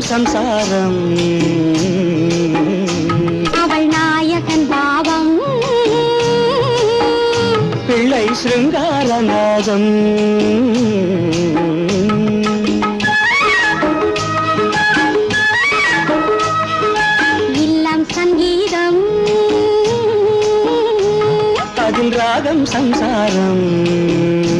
சம்சாரம். அவள் நாயகன் பாவம். பிள்ளை சிருங்காரநாதம் இல்லம் சங்கீதம். அதில் ராகம் சம்சாரம்.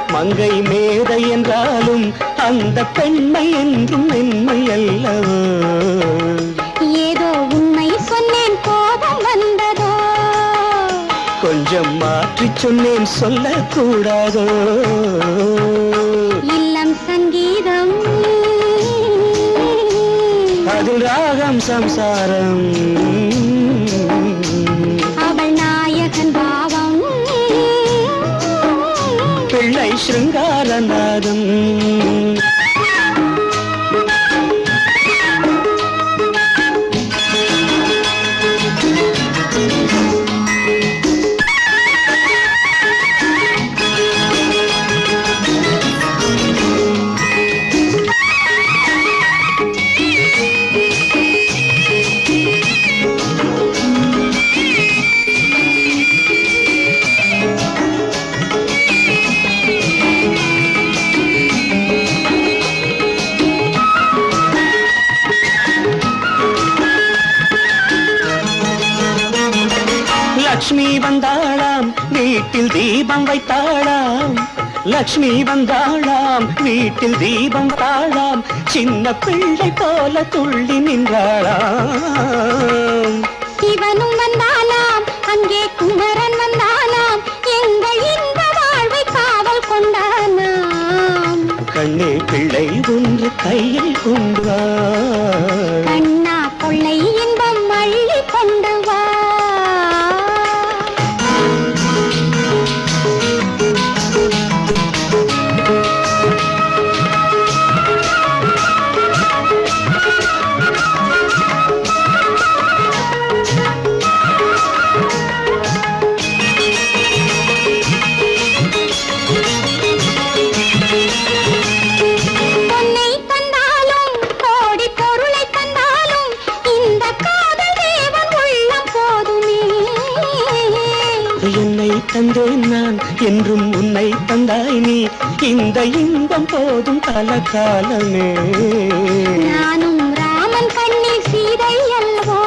மங்கை மேதை என்றாலும் அந்த பெண்மை என்றும் மென்மை அல்லவோ? ஏதோ உண்மை சொன்னேன் கோபம் வந்ததோ? கொஞ்சம் மாற்றிச் சொன்னேன் சொல்லக்கூடாதோ? இல்லம் சங்கீதம். அதில் ராகம் சம்சாரம். பிள்ளை லக்ஷ்மி வந்தாளாம் வீட்டில் தீபம் வைத்தாளாம். லக்ஷ்மி வந்தாளாம் வீட்டில் தீபம் தாழாம் சின்ன பிள்ளை போல துள்ளி நின்றாளாம். சிவனும் வந்தானாம் அங்கே குமரன் வந்தானாம் எங்கள் இந்த வாழ்வை காவல் கொண்டானாம். கண்ணே பிள்ளை ஒன்று கையில் கொண்டு தந்தேன் நான் என்றும் உன்னை தந்தாய் நீ. இந்த இன்பம் போதும் கலகாலமே நானும் ராமன் கண்ணில் சீதை அல்லவோ?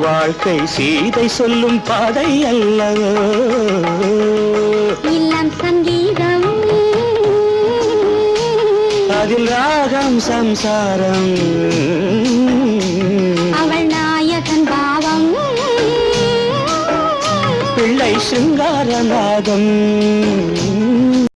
வாழ்க்கை சீதை சொல்லும் பாதை அல்லவோ? இல்லம் சங்கீதம். அதில் ராகம் சம்சாரம். சிங்காரநாதம்.